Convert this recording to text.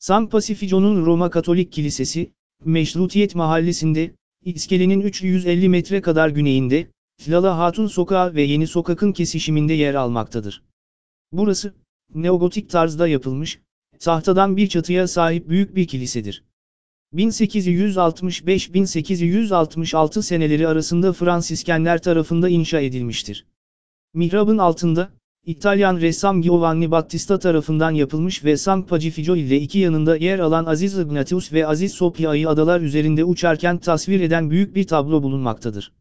San Pacifico'nun Roma Katolik Kilisesi, Meşrutiyet Mahallesi'nde, İskelenin 350 metre kadar güneyinde, Lala Hatun Sokağı ve Yeni Sokak'ın kesişiminde yer almaktadır. Burası, neogotik tarzda yapılmış, tahtadan bir çatıya sahip büyük bir kilisedir. 1865-1866 seneleri arasında Fransiskenler tarafında inşa edilmiştir. Mihrabın altında, İtalyan ressam Giovanni Battista tarafından yapılmış ve San Pacifico ile iki yanında yer alan Aziz Ignatius ve Aziz Sopia'yı adalar üzerinde uçarken tasvir eden büyük bir tablo bulunmaktadır.